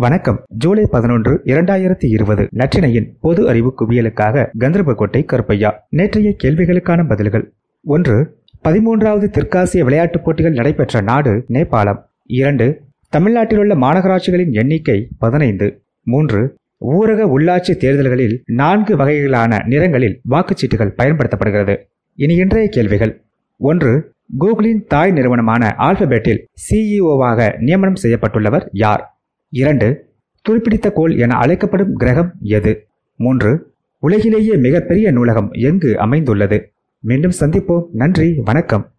வணக்கம். ஜூலை பதினொன்று இரண்டாயிரத்தி இருபது. நற்றினையின் பொது அறிவு குவியலுக்காக கந்தர்போட்டை கருப்பையா. நேற்றைய கேள்விகளுக்கான பதில்கள். ஒன்று பதிமூன்றாவது தெற்காசிய விளையாட்டுப் போட்டிகள் நடைபெற்ற நாடு நேபாளம். இரண்டு தமிழ்நாட்டிலுள்ள மாநகராட்சிகளின் எண்ணிக்கை பதினைந்து. மூன்று ஊரக உள்ளாட்சி தேர்தல்களில் நான்கு வகைகளான நிறங்களில் வாக்குச்சீட்டுகள் பயன்படுத்தப்படுகிறது. இனி இன்றைய கேள்விகள். ஒன்று கூகுளின் தாய் நிறுவனமான ஆல்பபெட்டில் சிஇஓவாக நியமனம் செய்யப்பட்டுள்ளவர் யார்? இரண்டு துருப்பிடித்த கோள் என அழைக்கப்படும் கிரகம் எது? மூன்று உலகிலேயே மிகப்பெரிய நூலகம் எங்கு அமைந்துள்ளது? மீண்டும் சந்திப்போம். நன்றி வணக்கம்.